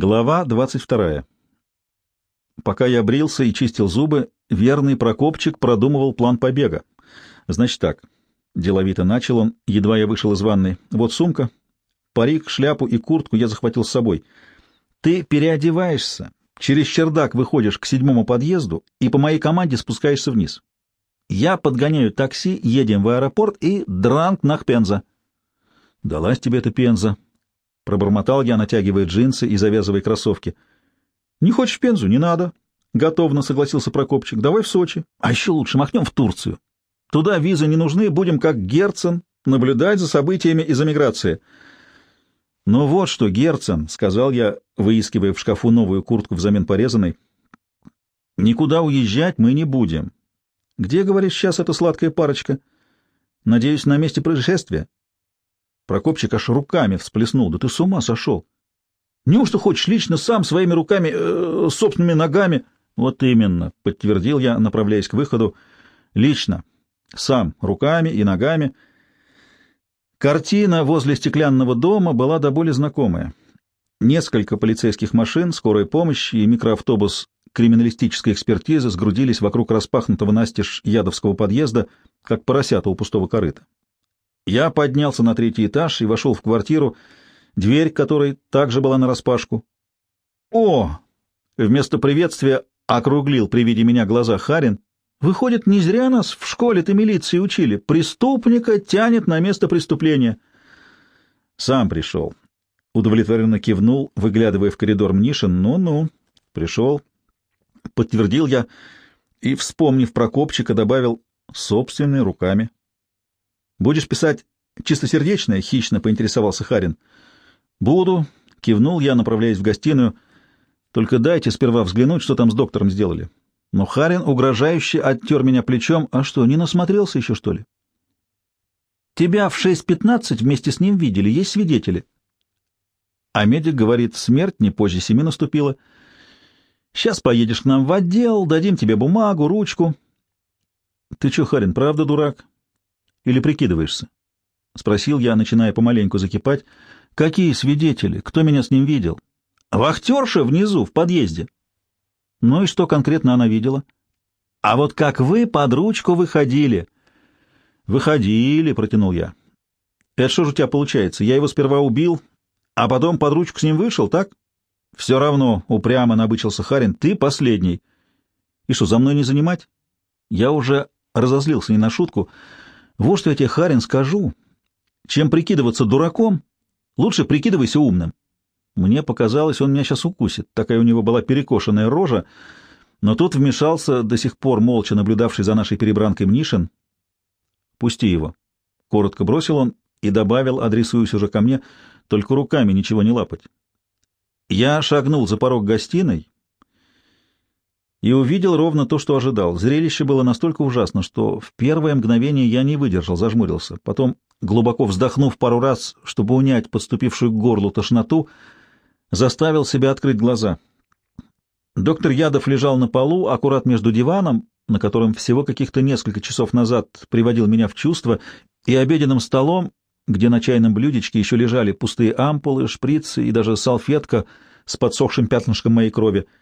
Глава 22. Пока я брился и чистил зубы, верный Прокопчик продумывал план побега. Значит так, деловито начал он, едва я вышел из ванной. Вот сумка, парик, шляпу и куртку я захватил с собой. Ты переодеваешься, через чердак выходишь к седьмому подъезду и по моей команде спускаешься вниз. Я подгоняю такси, едем в аэропорт и дранг нах Пенза. Далась тебе эта Пенза, Пробормотал я, натягивая джинсы и завязывая кроссовки. — Не хочешь в Пензу? Не надо. — Готовно, — согласился Прокопчик. — Давай в Сочи. А еще лучше махнем в Турцию. Туда визы не нужны, будем как Герцен наблюдать за событиями из эмиграции. — Ну вот что, Герцен, — сказал я, выискивая в шкафу новую куртку взамен порезанной. — Никуда уезжать мы не будем. Где, говоришь, сейчас эта сладкая парочка? Надеюсь, на месте происшествия? Прокопчик аж руками всплеснул. Да ты с ума сошел! Неужто хочешь лично сам своими руками, э, собственными ногами? Вот именно, подтвердил я, направляясь к выходу. Лично. Сам, руками и ногами. Картина возле стеклянного дома была до боли знакомая. Несколько полицейских машин, скорой помощи и микроавтобус криминалистической экспертизы сгрудились вокруг распахнутого настежь ядовского подъезда, как поросята у пустого корыта. Я поднялся на третий этаж и вошел в квартиру, дверь которой также была нараспашку. «О!» — вместо приветствия округлил при виде меня глаза Харин. «Выходит, не зря нас в школе-то милиции учили. Преступника тянет на место преступления». «Сам пришел». Удовлетворенно кивнул, выглядывая в коридор Мнишин. «Ну-ну, пришел». Подтвердил я и, вспомнив про копчика, добавил «собственными руками». Будешь писать чистосердечное? — хищно поинтересовался Харин. — Буду, — кивнул я, направляясь в гостиную. — Только дайте сперва взглянуть, что там с доктором сделали. Но Харин угрожающе оттер меня плечом. А что, не насмотрелся еще, что ли? — Тебя в 6.15 вместе с ним видели, есть свидетели. А медик говорит, смерть не позже семи наступила. Сейчас поедешь к нам в отдел, дадим тебе бумагу, ручку. — Ты что, Харин, правда дурак? Или прикидываешься? — спросил я, начиная помаленьку закипать. — Какие свидетели? Кто меня с ним видел? — Вахтерша внизу, в подъезде. — Ну и что конкретно она видела? — А вот как вы под ручку выходили. — Выходили, — протянул я. — Это что же у тебя получается? Я его сперва убил, а потом под ручку с ним вышел, так? — Все равно, — упрямо набычился Харин, — ты последний. — И что, за мной не занимать? Я уже разозлился не на шутку, — вот что я тебе, Харин, скажу. Чем прикидываться дураком, лучше прикидывайся умным. Мне показалось, он меня сейчас укусит. Такая у него была перекошенная рожа, но тут вмешался до сих пор молча наблюдавший за нашей перебранкой Мнишин. «Пусти его», — коротко бросил он и добавил, адресуясь уже ко мне, только руками ничего не лапать. Я шагнул за порог гостиной и увидел ровно то, что ожидал. Зрелище было настолько ужасно, что в первое мгновение я не выдержал, зажмурился. Потом, глубоко вздохнув пару раз, чтобы унять подступившую к горлу тошноту, заставил себя открыть глаза. Доктор Ядов лежал на полу, аккурат между диваном, на котором всего каких-то несколько часов назад приводил меня в чувство, и обеденным столом, где на чайном блюдечке еще лежали пустые ампулы, шприцы и даже салфетка с подсохшим пятнышком моей крови —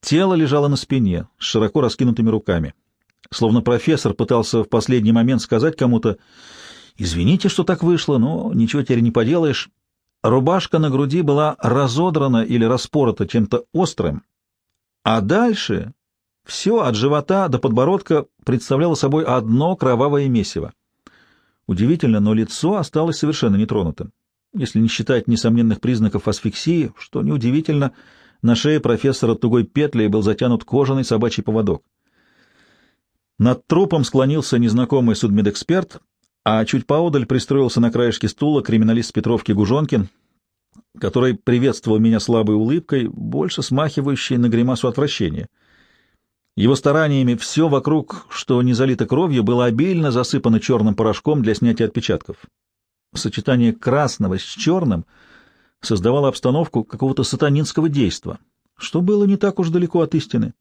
Тело лежало на спине, с широко раскинутыми руками. Словно профессор пытался в последний момент сказать кому-то «Извините, что так вышло, но ничего теперь не поделаешь». Рубашка на груди была разодрана или распорота чем-то острым, а дальше все от живота до подбородка представляло собой одно кровавое месиво. Удивительно, но лицо осталось совершенно нетронутым. Если не считать несомненных признаков асфиксии, что неудивительно, — на шее профессора тугой петлей был затянут кожаный собачий поводок. Над трупом склонился незнакомый судмедэксперт, а чуть поодаль пристроился на краешке стула криминалист Петровки Гужонкин, который приветствовал меня слабой улыбкой, больше смахивающей на гримасу отвращения. Его стараниями все вокруг, что не залито кровью, было обильно засыпано черным порошком для снятия отпечатков. Сочетание красного с черным — создавала обстановку какого-то сатанинского действа, что было не так уж далеко от истины.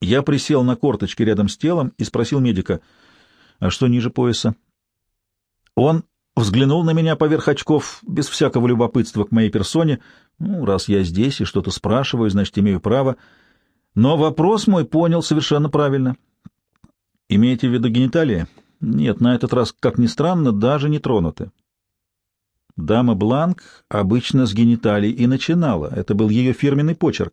Я присел на корточки рядом с телом и спросил медика, а что ниже пояса? Он взглянул на меня поверх очков, без всякого любопытства к моей персоне. Ну, раз я здесь и что-то спрашиваю, значит, имею право. Но вопрос мой понял совершенно правильно. Имеете в виду гениталии? Нет, на этот раз, как ни странно, даже не тронуты. Дама Бланк обычно с гениталий и начинала. Это был ее фирменный почерк.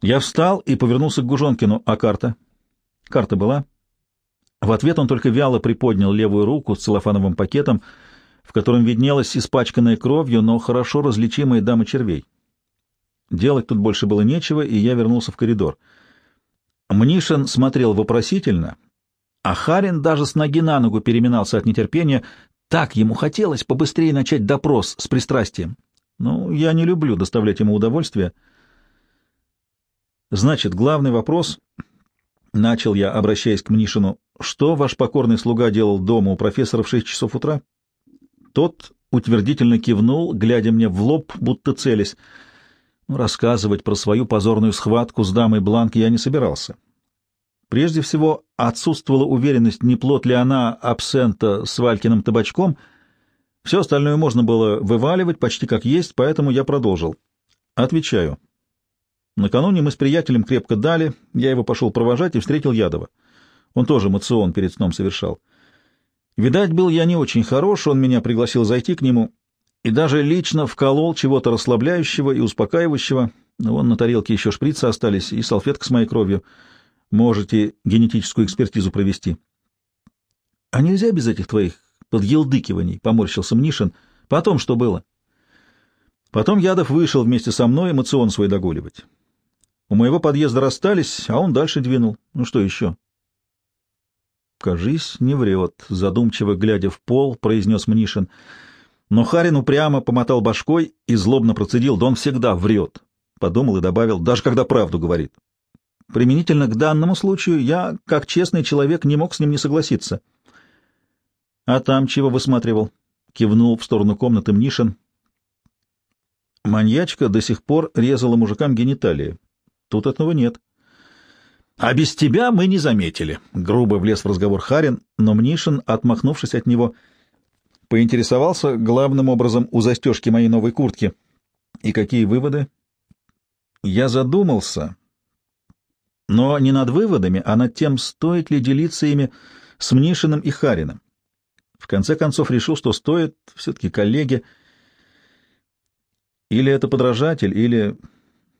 Я встал и повернулся к Гужонкину. А карта? Карта была? В ответ он только вяло приподнял левую руку с целлофановым пакетом, в котором виднелась испачканная кровью, но хорошо различимая дама червей. Делать тут больше было нечего, и я вернулся в коридор. Мнишин смотрел вопросительно, а Харин даже с ноги на ногу переминался от нетерпения. Так ему хотелось побыстрее начать допрос с пристрастием. Ну, я не люблю доставлять ему удовольствие. Значит, главный вопрос — начал я, обращаясь к Мнишину, — что ваш покорный слуга делал дома у профессора в шесть часов утра? Тот утвердительно кивнул, глядя мне в лоб, будто целясь. Ну, рассказывать про свою позорную схватку с дамой Бланк я не собирался. Прежде всего, отсутствовала уверенность, не плод ли она абсента с Валькиным табачком. Все остальное можно было вываливать почти как есть, поэтому я продолжил. Отвечаю. Накануне мы с приятелем крепко дали, я его пошел провожать и встретил Ядова. Он тоже мацион перед сном совершал. Видать, был я не очень хорош, он меня пригласил зайти к нему и даже лично вколол чего-то расслабляющего и успокаивающего. Вон на тарелке еще шприцы остались и салфетка с моей кровью. Можете генетическую экспертизу провести. — А нельзя без этих твоих подъелдыкиваний? — поморщился Мнишин. — Потом что было? Потом Ядов вышел вместе со мной эмоцион свой догуливать. У моего подъезда расстались, а он дальше двинул. Ну что еще? — Кажись, не врет, — задумчиво глядя в пол, произнес Мнишин. Но Харин упрямо помотал башкой и злобно процедил, да он всегда врет. Подумал и добавил, даже когда правду говорит. Применительно к данному случаю я, как честный человек, не мог с ним не согласиться. — А там чего высматривал? — кивнул в сторону комнаты Мнишин. Маньячка до сих пор резала мужикам гениталии. Тут этого нет. — А без тебя мы не заметили, — грубо влез в разговор Харин, но Мнишин, отмахнувшись от него, поинтересовался главным образом у застежки моей новой куртки. — И какие выводы? Я задумался но не над выводами, а над тем, стоит ли делиться ими с Мнишиным и Хариным. В конце концов решил, что стоит, все-таки коллеги. Или это подражатель, или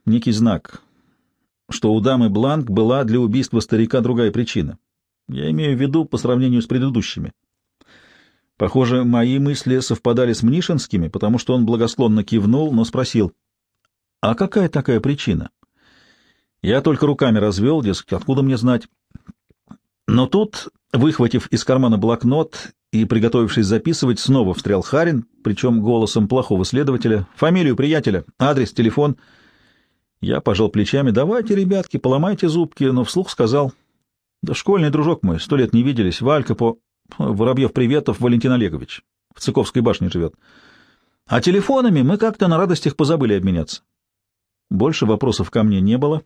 некий знак, что у дамы Бланк была для убийства старика другая причина. Я имею в виду по сравнению с предыдущими. Похоже, мои мысли совпадали с Мнишинскими, потому что он благосклонно кивнул, но спросил, «А какая такая причина?» Я только руками развел, дескать, откуда мне знать. Но тут, выхватив из кармана блокнот и приготовившись записывать, снова встрял Харин, причем голосом плохого следователя. Фамилию приятеля, адрес, телефон. Я пожал плечами. «Давайте, ребятки, поломайте зубки», но вслух сказал. «Да школьный дружок мой, сто лет не виделись. Валька по... Воробьев-Приветов Валентин Олегович. В Цыковской башне живет. А телефонами мы как-то на радостях позабыли обменяться». Больше вопросов ко мне не было.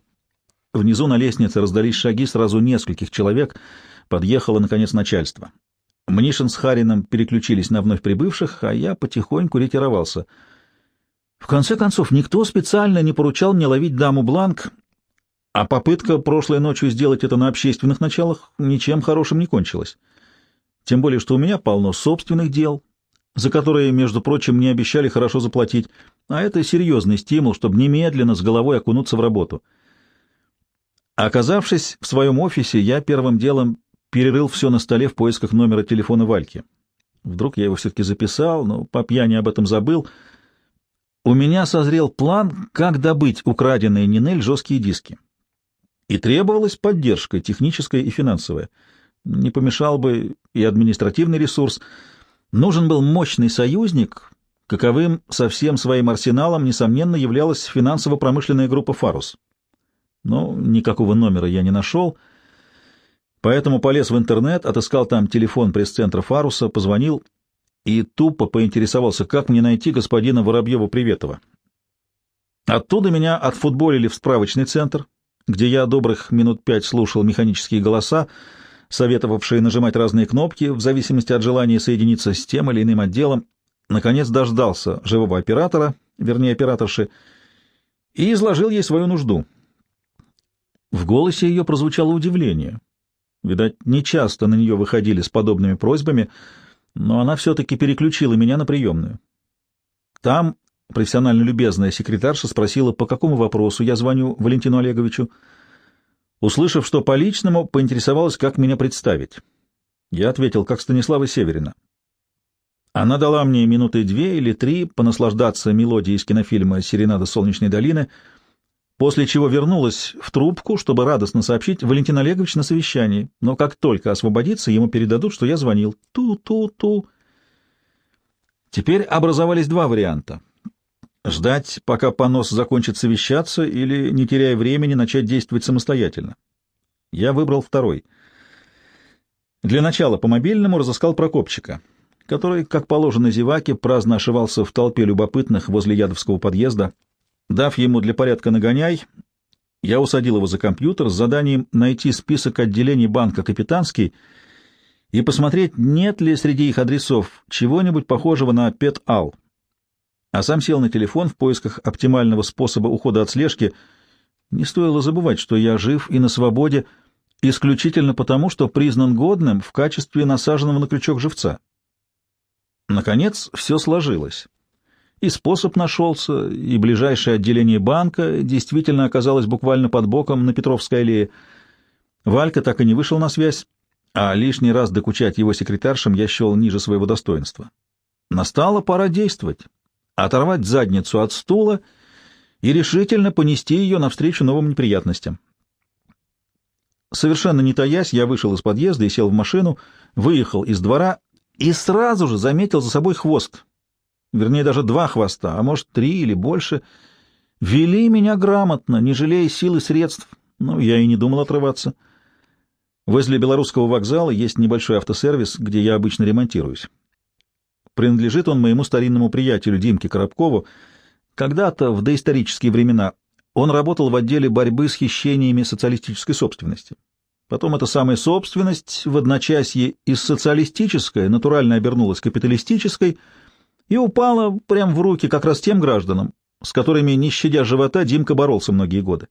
Внизу на лестнице раздались шаги сразу нескольких человек. Подъехало, наконец, начальство. Мнишин с Харином переключились на вновь прибывших, а я потихоньку ретировался. В конце концов, никто специально не поручал мне ловить даму Бланк, а попытка прошлой ночью сделать это на общественных началах ничем хорошим не кончилась. Тем более, что у меня полно собственных дел, за которые, между прочим, мне обещали хорошо заплатить, а это серьезный стимул, чтобы немедленно с головой окунуться в работу — Оказавшись в своем офисе, я первым делом перерыл все на столе в поисках номера телефона Вальки. Вдруг я его все-таки записал, но по пьяни об этом забыл. У меня созрел план, как добыть украденные Нинель жесткие диски. И требовалась поддержка, техническая и финансовая. Не помешал бы и административный ресурс. Нужен был мощный союзник, каковым со всем своим арсеналом, несомненно, являлась финансово-промышленная группа «Фарус» но никакого номера я не нашел, поэтому полез в интернет, отыскал там телефон пресс-центра Фаруса, позвонил и тупо поинтересовался, как мне найти господина Воробьева-Приветова. Оттуда меня отфутболили в справочный центр, где я добрых минут пять слушал механические голоса, советовавшие нажимать разные кнопки в зависимости от желания соединиться с тем или иным отделом, наконец дождался живого оператора, вернее операторши, и изложил ей свою нужду. В голосе ее прозвучало удивление. Видать, нечасто на нее выходили с подобными просьбами, но она все-таки переключила меня на приемную. Там профессионально любезная секретарша спросила, по какому вопросу я звоню Валентину Олеговичу. Услышав, что по личному, поинтересовалась, как меня представить. Я ответил, как Станислава Северина. Она дала мне минуты две или три понаслаждаться мелодией из кинофильма «Серенада солнечной долины», после чего вернулась в трубку, чтобы радостно сообщить Валентин Олегович на совещании, но как только освободится, ему передадут, что я звонил. Ту-ту-ту. Теперь образовались два варианта. Ждать, пока понос закончит совещаться, или, не теряя времени, начать действовать самостоятельно. Я выбрал второй. Для начала по мобильному разыскал Прокопчика — который, как положено зеваке, праздно ошивался в толпе любопытных возле Ядовского подъезда. Дав ему для порядка нагоняй, я усадил его за компьютер с заданием найти список отделений банка «Капитанский» и посмотреть, нет ли среди их адресов чего-нибудь похожего на Пет-Ал. А сам сел на телефон в поисках оптимального способа ухода от слежки. Не стоило забывать, что я жив и на свободе исключительно потому, что признан годным в качестве насаженного на крючок живца. Наконец, все сложилось. И способ нашелся, и ближайшее отделение банка действительно оказалось буквально под боком на Петровской аллее. Валька так и не вышел на связь, а лишний раз докучать его секретаршам я счел ниже своего достоинства. Настала пора действовать, оторвать задницу от стула и решительно понести ее навстречу новым неприятностям. Совершенно не таясь, я вышел из подъезда и сел в машину, выехал из двора и сразу же заметил за собой хвост. Вернее, даже два хвоста, а может, три или больше. Вели меня грамотно, не жалея сил и средств. Ну, я и не думал отрываться. Возле белорусского вокзала есть небольшой автосервис, где я обычно ремонтируюсь. Принадлежит он моему старинному приятелю Димке Коробкову. Когда-то, в доисторические времена, он работал в отделе борьбы с хищениями социалистической собственности. Потом эта самая собственность в одночасье из социалистической натурально обернулась капиталистической и упала прямо в руки как раз тем гражданам, с которыми, не щадя живота, Димка боролся многие годы.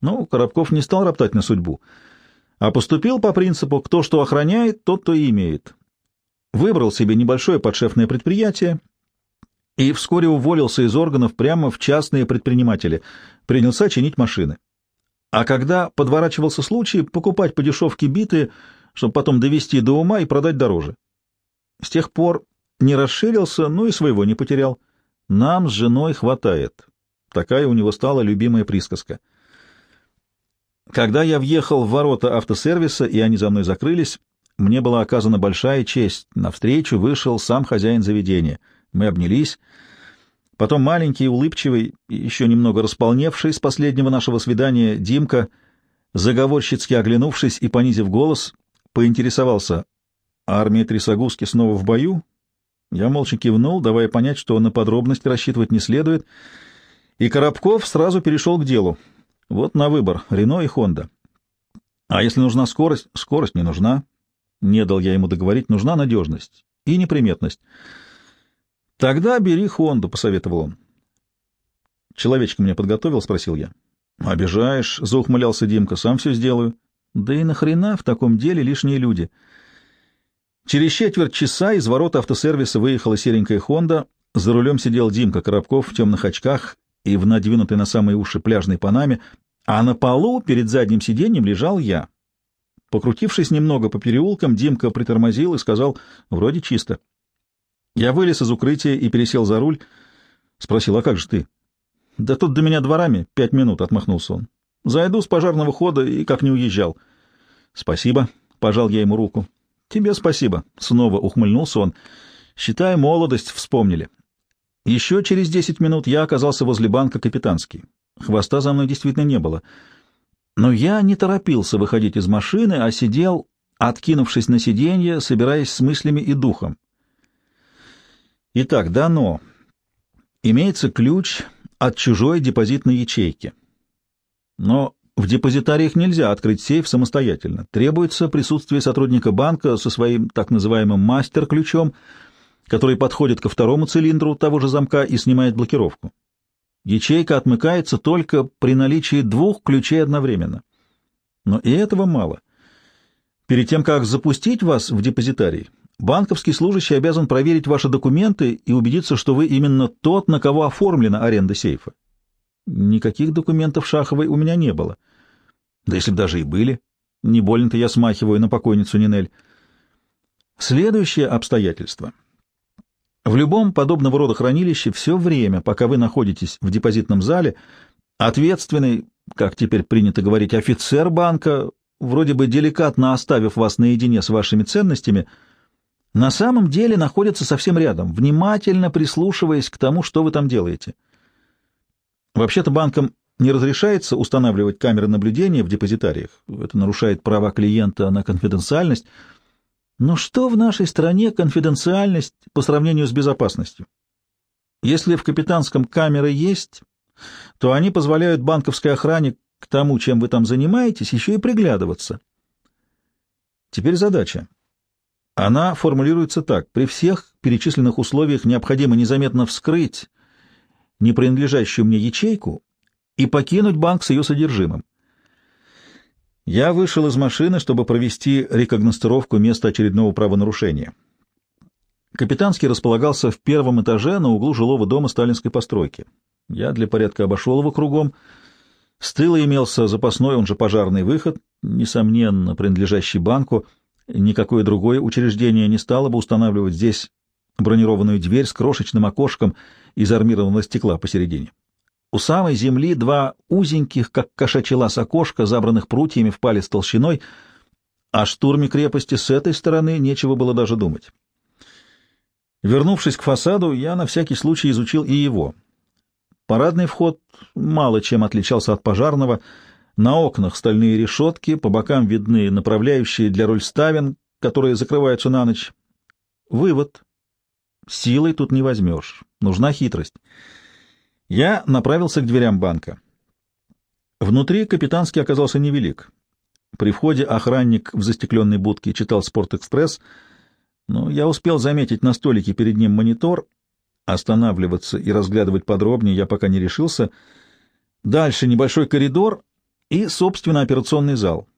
Но Коробков не стал роптать на судьбу, а поступил по принципу «кто что охраняет, тот то и имеет». Выбрал себе небольшое подшефное предприятие и вскоре уволился из органов прямо в частные предприниматели, принялся чинить машины. А когда подворачивался случай, покупать по дешевке биты, чтобы потом довести до ума и продать дороже. С тех пор не расширился, но и своего не потерял. Нам с женой хватает. Такая у него стала любимая присказка. Когда я въехал в ворота автосервиса, и они за мной закрылись, мне была оказана большая честь. Навстречу вышел сам хозяин заведения. Мы обнялись. Потом маленький, улыбчивый, еще немного располневший с последнего нашего свидания Димка, заговорщицки оглянувшись и понизив голос, поинтересовался, армия Трисогузки снова в бою? Я молча кивнул, давая понять, что на подробности рассчитывать не следует, и Коробков сразу перешел к делу. Вот на выбор — Рено и Хонда. А если нужна скорость? Скорость не нужна. Не дал я ему договорить, нужна надежность и неприметность. — Тогда бери Хонду, — посоветовал он. — Человечка мне подготовил, — спросил я. — Обижаешь, — заухмылялся Димка, — сам все сделаю. — Да и нахрена в таком деле лишние люди? Через четверть часа из ворот автосервиса выехала серенькая Хонда, за рулем сидел Димка Коробков в темных очках и в надвинутой на самые уши пляжной панаме, а на полу перед задним сиденьем лежал я. Покрутившись немного по переулкам, Димка притормозил и сказал, вроде чисто. Я вылез из укрытия и пересел за руль. Спросил, а как же ты? — Да тут до меня дворами пять минут, — отмахнулся он. — Зайду с пожарного хода и как не уезжал. — Спасибо, — пожал я ему руку. — Тебе спасибо, — снова ухмыльнулся он. — Считай, молодость вспомнили. Еще через десять минут я оказался возле банка «Капитанский». Хвоста за мной действительно не было. Но я не торопился выходить из машины, а сидел, откинувшись на сиденье, собираясь с мыслями и духом. Итак, дано. Имеется ключ от чужой депозитной ячейки. Но В депозитариях нельзя открыть сейф самостоятельно. Требуется присутствие сотрудника банка со своим так называемым мастер-ключом, который подходит ко второму цилиндру того же замка и снимает блокировку. Ячейка отмыкается только при наличии двух ключей одновременно. Но и этого мало. Перед тем, как запустить вас в депозитарий, банковский служащий обязан проверить ваши документы и убедиться, что вы именно тот, на кого оформлена аренда сейфа. Никаких документов Шаховой у меня не было. Да если бы даже и были. Не больно-то я смахиваю на покойницу Нинель. Следующее обстоятельство. В любом подобного рода хранилище все время, пока вы находитесь в депозитном зале, ответственный, как теперь принято говорить, офицер банка, вроде бы деликатно оставив вас наедине с вашими ценностями, на самом деле находится совсем рядом, внимательно прислушиваясь к тому, что вы там делаете. Вообще-то банкам не разрешается устанавливать камеры наблюдения в депозитариях. Это нарушает права клиента на конфиденциальность. Но что в нашей стране конфиденциальность по сравнению с безопасностью? Если в капитанском камеры есть, то они позволяют банковской охране к тому, чем вы там занимаетесь, еще и приглядываться. Теперь задача. Она формулируется так. При всех перечисленных условиях необходимо незаметно вскрыть не принадлежащую мне ячейку и покинуть банк с ее содержимым. Я вышел из машины, чтобы провести рекогностировку места очередного правонарушения. Капитанский располагался в первом этаже на углу жилого дома сталинской постройки. Я для порядка обошел его кругом. С тыла имелся запасной, он же пожарный выход, несомненно, принадлежащий банку. Никакое другое учреждение не стало бы устанавливать здесь бронированную дверь с крошечным окошком из армированного стекла посередине. У самой земли два узеньких, как кошачий лаз окошка, забранных прутьями в палец толщиной, о штурме крепости с этой стороны нечего было даже думать. Вернувшись к фасаду, я на всякий случай изучил и его. Парадный вход мало чем отличался от пожарного. На окнах стальные решетки, по бокам видны направляющие для рольставен, которые закрываются на ночь. Вывод. Силой тут не возьмешь. Нужна хитрость. Я направился к дверям банка. Внутри капитанский оказался невелик. При входе охранник в застекленной будке читал «Спортэкспресс», но я успел заметить на столике перед ним монитор. Останавливаться и разглядывать подробнее я пока не решился. Дальше небольшой коридор и, собственно, операционный зал,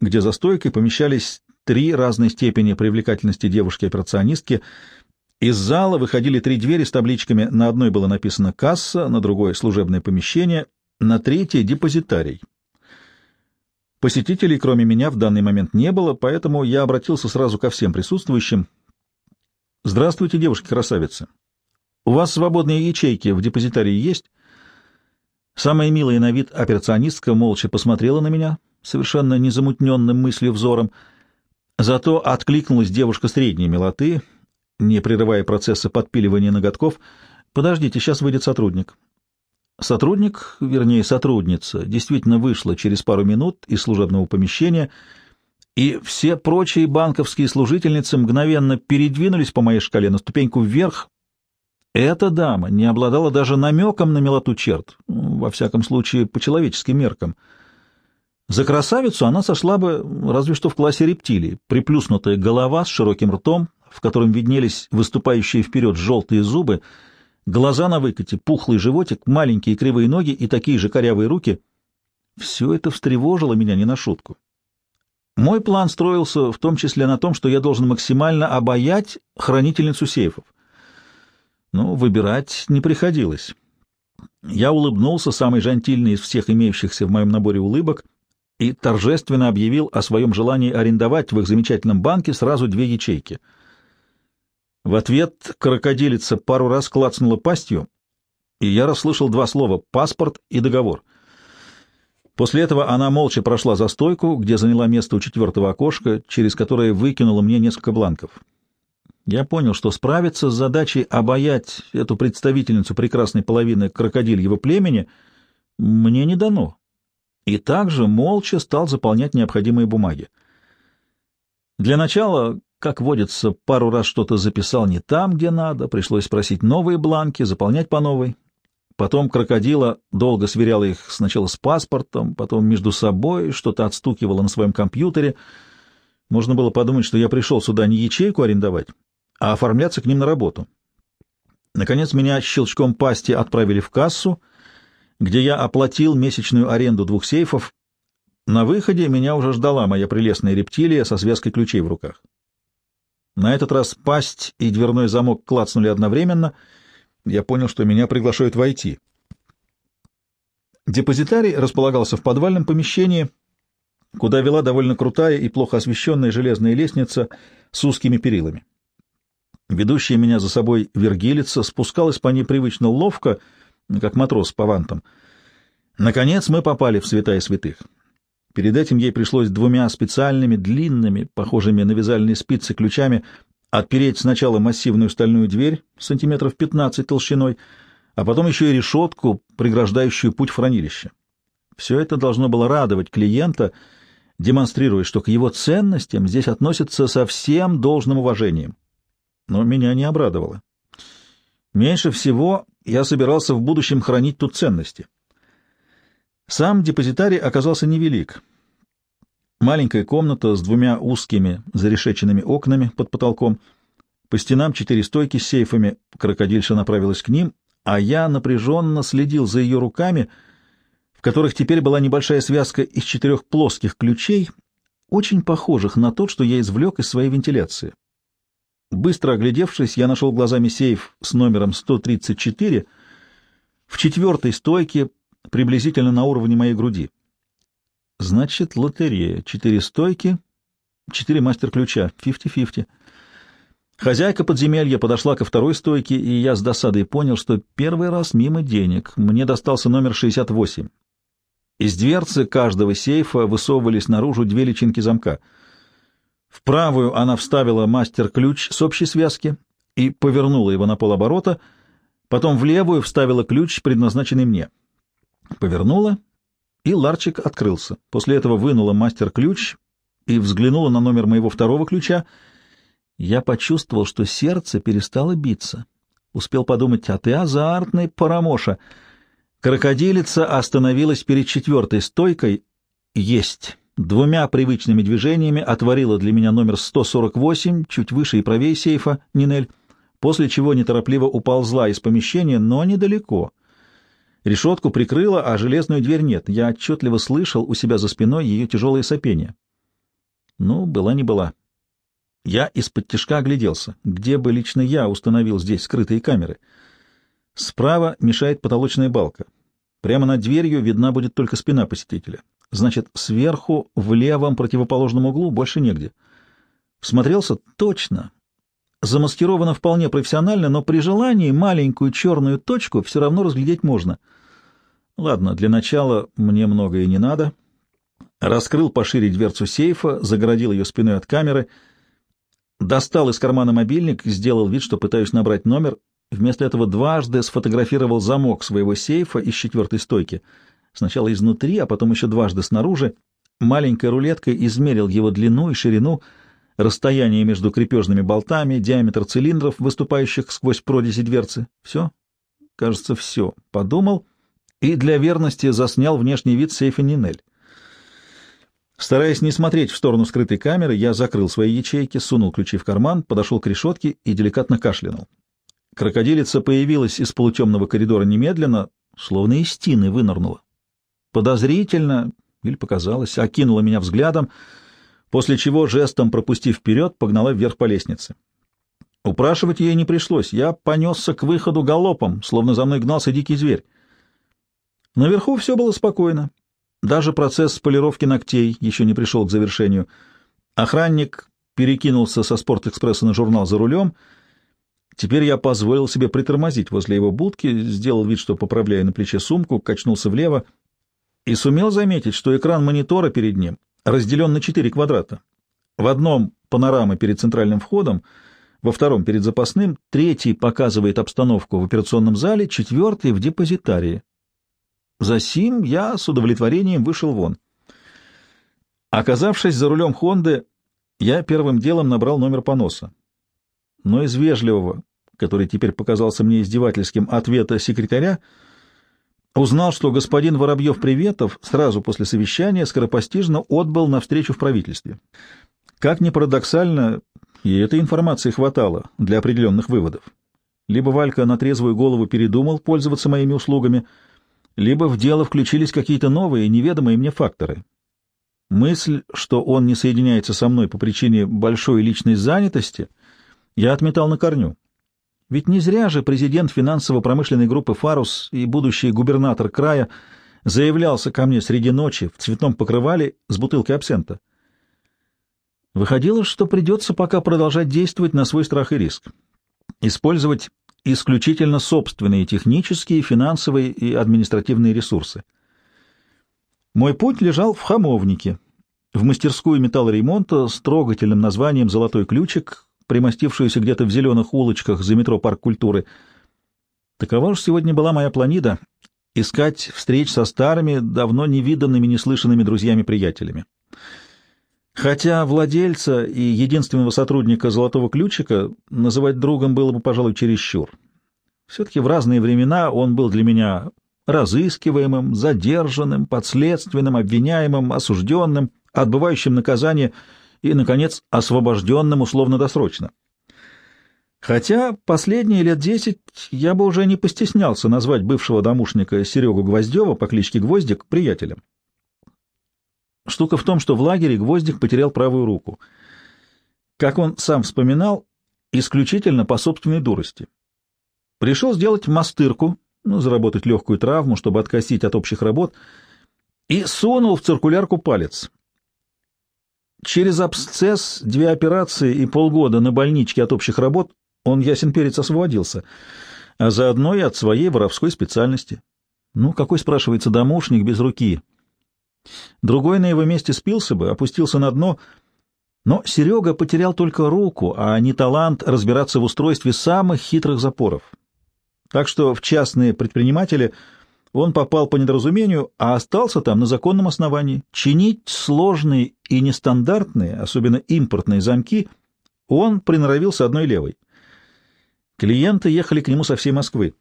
где за стойкой помещались три разной степени привлекательности девушки-операционистки — из зала выходили три двери с табличками. На одной было написано «касса», на другой — «служебное помещение», на третьей — «депозитарий». Посетителей, кроме меня, в данный момент не было, поэтому я обратился сразу ко всем присутствующим. «Здравствуйте, девушки-красавицы. У вас свободные ячейки в депозитарии есть?» Самая милая на вид операционистка молча посмотрела на меня, совершенно незамутненным мыслью взором. Зато откликнулась девушка средней милоты — не прерывая процесса подпиливания ноготков. «Подождите, сейчас выйдет сотрудник». Сотрудник, вернее, сотрудница, действительно вышла через пару минут из служебного помещения, и все прочие банковские служительницы мгновенно передвинулись по моей шкале на ступеньку вверх. Эта дама не обладала даже намеком на милоту черт, во всяком случае, по человеческим меркам. За красавицу она сошла бы разве что в классе рептилий, приплюснутая голова с широким ртом, в котором виднелись выступающие вперед желтые зубы, глаза на выкате, пухлый животик, маленькие кривые ноги и такие же корявые руки. Все это встревожило меня не на шутку. Мой план строился в том числе на том, что я должен максимально обаять хранительницу сейфов. Но выбирать не приходилось. Я улыбнулся, самый жантильный из всех имеющихся в моем наборе улыбок, и торжественно объявил о своем желании арендовать в их замечательном банке сразу две ячейки — в ответ крокодилица пару раз клацнула пастью, и я расслышал два слова «паспорт» и «договор». После этого она молча прошла за стойку, где заняла место у четвертого окошка, через которое выкинула мне несколько бланков. Я понял, что справиться с задачей обаять эту представительницу прекрасной половины крокодильего племени мне не дано, и также молча стал заполнять необходимые бумаги. Для начала, как водится, пару раз что-то записал не там, где надо, пришлось спросить новые бланки, заполнять по новой. Потом крокодила долго сверяла их сначала с паспортом, потом между собой, что-то отстукивала на своем компьютере. Можно было подумать, что я пришел сюда не ячейку арендовать, а оформляться к ним на работу. Наконец меня щелчком пасти отправили в кассу, где я оплатил месячную аренду двух сейфов. На выходе меня уже ждала моя прелестная рептилия со связкой ключей в руках. На этот раз пасть и дверной замок клацнули одновременно. Я понял, что меня приглашают войти. Депозитарий располагался в подвальном помещении, куда вела довольно крутая и плохо освещенная железная лестница с узкими перилами. Ведущая меня за собой вергилица спускалась по ней привычно ловко, как матрос по вантам. Наконец мы попали в святая святых. Перед этим ей пришлось двумя специальными, длинными, похожими на вязальные спицы ключами, отпереть сначала массивную стальную дверь сантиметров 15 толщиной, а потом еще и решетку, преграждающую путь в. Все это должно было радовать клиента, демонстрируя, что к его ценностям здесь относятся со всем должным уважением но меня не обрадовало. Меньше всего я собирался в будущем хранить тут ценности. Сам депозитарий оказался невелик. Маленькая комната с двумя узкими зарешеченными окнами под потолком. По стенам четыре стойки с сейфами, крокодильша направилась к ним, а я напряженно следил за ее руками, в которых теперь была небольшая связка из четырех плоских ключей, очень похожих на тот, что я извлек из своей вентиляции. Быстро оглядевшись, я нашел глазами сейф с номером 134 в четвертой стойке, приблизительно на уровне моей груди. Значит, лотерея. Четыре стойки, четыре мастер-ключа. Фифти-фифти. Хозяйка подземелья подошла ко второй стойке, и я с досадой понял, что первый раз мимо денег. Мне достался номер 68. Из дверцы каждого сейфа высовывались наружу две личинки замка — в правую она вставила мастер-ключ с общей связки и повернула его на полоборота, потом в левую вставила ключ, предназначенный мне. Повернула, и ларчик открылся. После этого вынула мастер-ключ и взглянула на номер моего второго ключа. Я почувствовал, что сердце перестало биться. Успел подумать, а ты азартный, парамоша. Крокодилица остановилась перед четвертой стойкой. Есть двумя привычными движениями отворила для меня номер 148, чуть выше и правее сейфа, Нинель, после чего неторопливо уползла из помещения, но недалеко. Решетку прикрыла, а железную дверь нет. Я отчетливо слышал у себя за спиной ее тяжелое сопение. Ну, была не была. Я из-под тяжка огляделся. Где бы лично я установил здесь скрытые камеры? Справа мешает потолочная балка. Прямо над дверью видна будет только спина посетителя. Значит, сверху, в левом противоположном углу больше негде. Всмотрелся точно. Замаскировано вполне профессионально, но при желании маленькую черную точку все равно разглядеть можно. Ладно, для начала мне многое не надо. Раскрыл пошире дверцу сейфа, загородил ее спиной от камеры, достал из кармана мобильник, сделал вид, что пытаюсь набрать номер. Вместо этого дважды сфотографировал замок своего сейфа из четвертой стойки — сначала изнутри, а потом еще дважды снаружи, маленькой рулеткой измерил его длину и ширину, расстояние между крепежными болтами, диаметр цилиндров, выступающих сквозь прорези дверцы. Все? Кажется, все. Подумал и для верности заснял внешний вид сейфа Нинель. Стараясь не смотреть в сторону скрытой камеры, я закрыл свои ячейки, сунул ключи в карман, подошел к решетке и деликатно кашлянул. Крокодилица появилась из полутемного коридора немедленно, словно из стены вынырнула подозрительно, или показалось, окинула меня взглядом, после чего, жестом пропустив вперед, погнала вверх по лестнице. Упрашивать ей не пришлось, я понесся к выходу галопом, словно за мной гнался дикий зверь. Наверху все было спокойно. Даже процесс полировки ногтей еще не пришел к завершению. Охранник перекинулся со «Спортэкспресса» на журнал за рулем. Теперь я позволил себе притормозить возле его будки, сделал вид, что поправляя на плече сумку, качнулся влево и сумел заметить, что экран монитора перед ним разделен на четыре квадрата. В одном — панорама перед центральным входом, во втором — перед запасным, третий показывает обстановку в операционном зале, четвертый — в депозитарии. За сим я с удовлетворением вышел вон. Оказавшись за рулем «Хонды», я первым делом набрал номер поноса. Но из вежливого, который теперь показался мне издевательским, ответа секретаря — Узнал, что господин Воробьев-Приветов сразу после совещания скоропостижно отбыл на встречу в правительстве. Как ни парадоксально, и этой информации хватало для определенных выводов. Либо Валька на трезвую голову передумал пользоваться моими услугами, либо в дело включились какие-то новые, неведомые мне факторы. Мысль, что он не соединяется со мной по причине большой личной занятости, я отметал на корню. Ведь не зря же президент финансово-промышленной группы «Фарус» и будущий губернатор края заявлялся ко мне среди ночи в цветном покрывале с бутылкой абсента. Выходило, что придется пока продолжать действовать на свой страх и риск. Использовать исключительно собственные технические, финансовые и административные ресурсы. Мой путь лежал в Хамовнике, в мастерскую металлоремонта с трогательным названием «Золотой ключик», примостившуюся где-то в зеленых улочках за метро Парк культуры. Такова уж сегодня была моя планида — искать встреч со старыми, давно невиданными, неслышанными друзьями-приятелями. Хотя владельца и единственного сотрудника «Золотого ключика» называть другом было бы, пожалуй, чересчур. Все-таки в разные времена он был для меня разыскиваемым, задержанным, подследственным, обвиняемым, осужденным, отбывающим наказание и, наконец, освобожденным условно-досрочно. Хотя последние лет десять я бы уже не постеснялся назвать бывшего домушника Серегу Гвоздева по кличке Гвоздик приятелем. Штука в том, что в лагере Гвоздик потерял правую руку. Как он сам вспоминал, исключительно по собственной дурости. Пришел сделать мастырку, ну, заработать легкую травму, чтобы откосить от общих работ, и сунул в циркулярку палец. Через абсцесс, две операции и полгода на больничке от общих работ он, ясен перец, освободился, а заодно и от своей воровской специальности. Ну, какой, спрашивается, домушник без руки? Другой на его месте спился бы, опустился на дно, но Серега потерял только руку, а не талант разбираться в устройстве самых хитрых запоров. Так что в частные предприниматели он попал по недоразумению, а остался там на законном основании. Чинить сложные и нестандартные, особенно импортные замки, он приноровился одной левой. Клиенты ехали к нему со всей Москвы.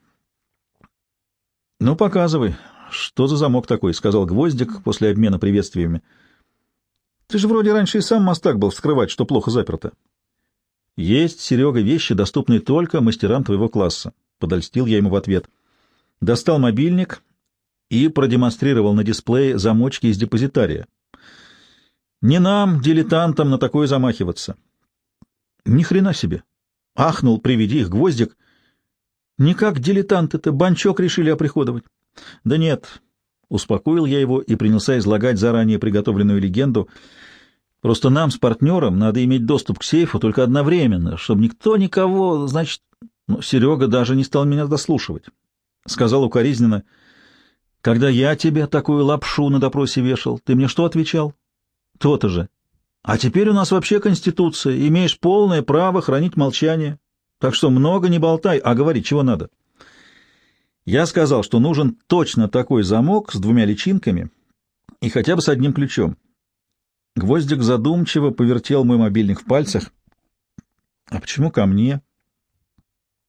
«Ну, показывай, что за замок такой?» — сказал Гвоздик после обмена приветствиями. «Ты же вроде раньше и сам мастак был вскрывать, что плохо заперто». «Есть, Серега, вещи, доступные только мастерам твоего класса», — подольстил я ему в ответ. Достал мобильник и продемонстрировал на дисплее замочки из депозитария. Не нам, дилетантам, на такое замахиваться. Ни хрена себе. Ахнул при виде их гвоздик. Никак дилетанты-то банчок решили оприходовать. Да нет, успокоил я его и принялся излагать заранее приготовленную легенду. Просто нам с партнером надо иметь доступ к сейфу только одновременно, чтобы никто никого, значит... Ну, Серега даже не стал меня дослушивать. Сказал укоризненно, когда я тебе такую лапшу на допросе вешал, ты мне что отвечал? То-то же. А теперь у нас вообще Конституция, имеешь полное право хранить молчание. Так что много не болтай, а говори, чего надо. Я сказал, что нужен точно такой замок с двумя личинками и хотя бы с одним ключом. Гвоздик задумчиво повертел мой мобильник в пальцах. А почему ко мне?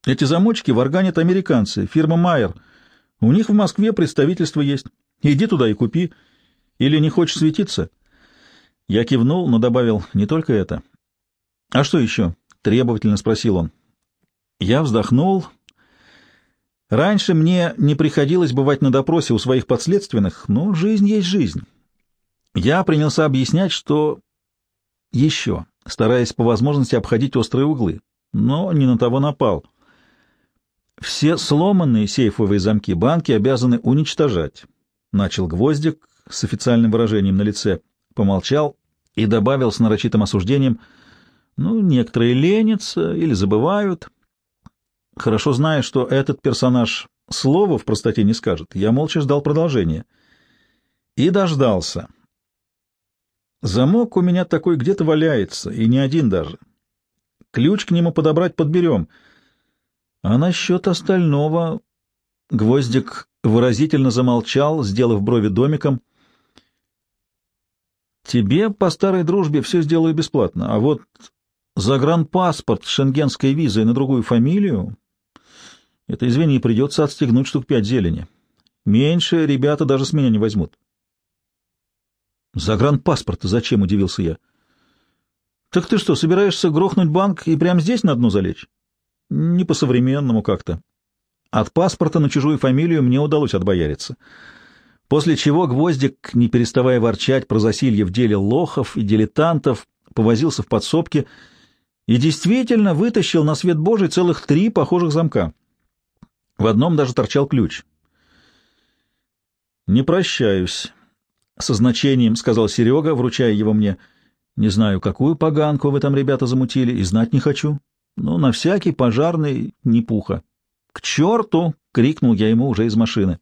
Эти замочки варганят американцы, фирма Майер. У них в Москве представительство есть. Иди туда и купи. Или не хочешь светиться? Я кивнул, но добавил не только это. А что еще? Требовательно спросил он. Я вздохнул. Раньше мне не приходилось бывать на допросе у своих подследственных, но жизнь есть жизнь. Я принялся объяснять, что еще, стараясь по возможности обходить острые углы, но не на того напал — все сломанные сейфовые замки банки обязаны уничтожать. Начал Гвоздик с официальным выражением на лице, помолчал и добавил с нарочитым осуждением, ну, некоторые ленятся или забывают. Хорошо зная, что этот персонаж слова в простоте не скажет, я молча ждал продолжения. И дождался. Замок у меня такой где-то валяется, и не один даже. Ключ к нему подобрать подберем — а насчет остального... Гвоздик выразительно замолчал, сделав брови домиком. Тебе по старой дружбе все сделаю бесплатно, а вот загранпаспорт с шенгенской визой на другую фамилию... Это, извини, придется отстегнуть штук пять зелени. Меньше ребята даже с меня не возьмут. Загранпаспорт зачем, удивился я. Так ты что, собираешься грохнуть банк и прямо здесь на дно залечь? Не по-современному как-то. От паспорта на чужую фамилию мне удалось отбояриться. После чего Гвоздик, не переставая ворчать про засилье в деле лохов и дилетантов, повозился в подсобке и действительно вытащил на свет Божий целых три похожих замка. В одном даже торчал ключ. «Не прощаюсь», — со значением сказал Серега, вручая его мне. «Не знаю, какую поганку вы там, ребята, замутили, и знать не хочу. Но на всякий пожарный не пуха». «К черту!» — крикнул я ему уже из машины.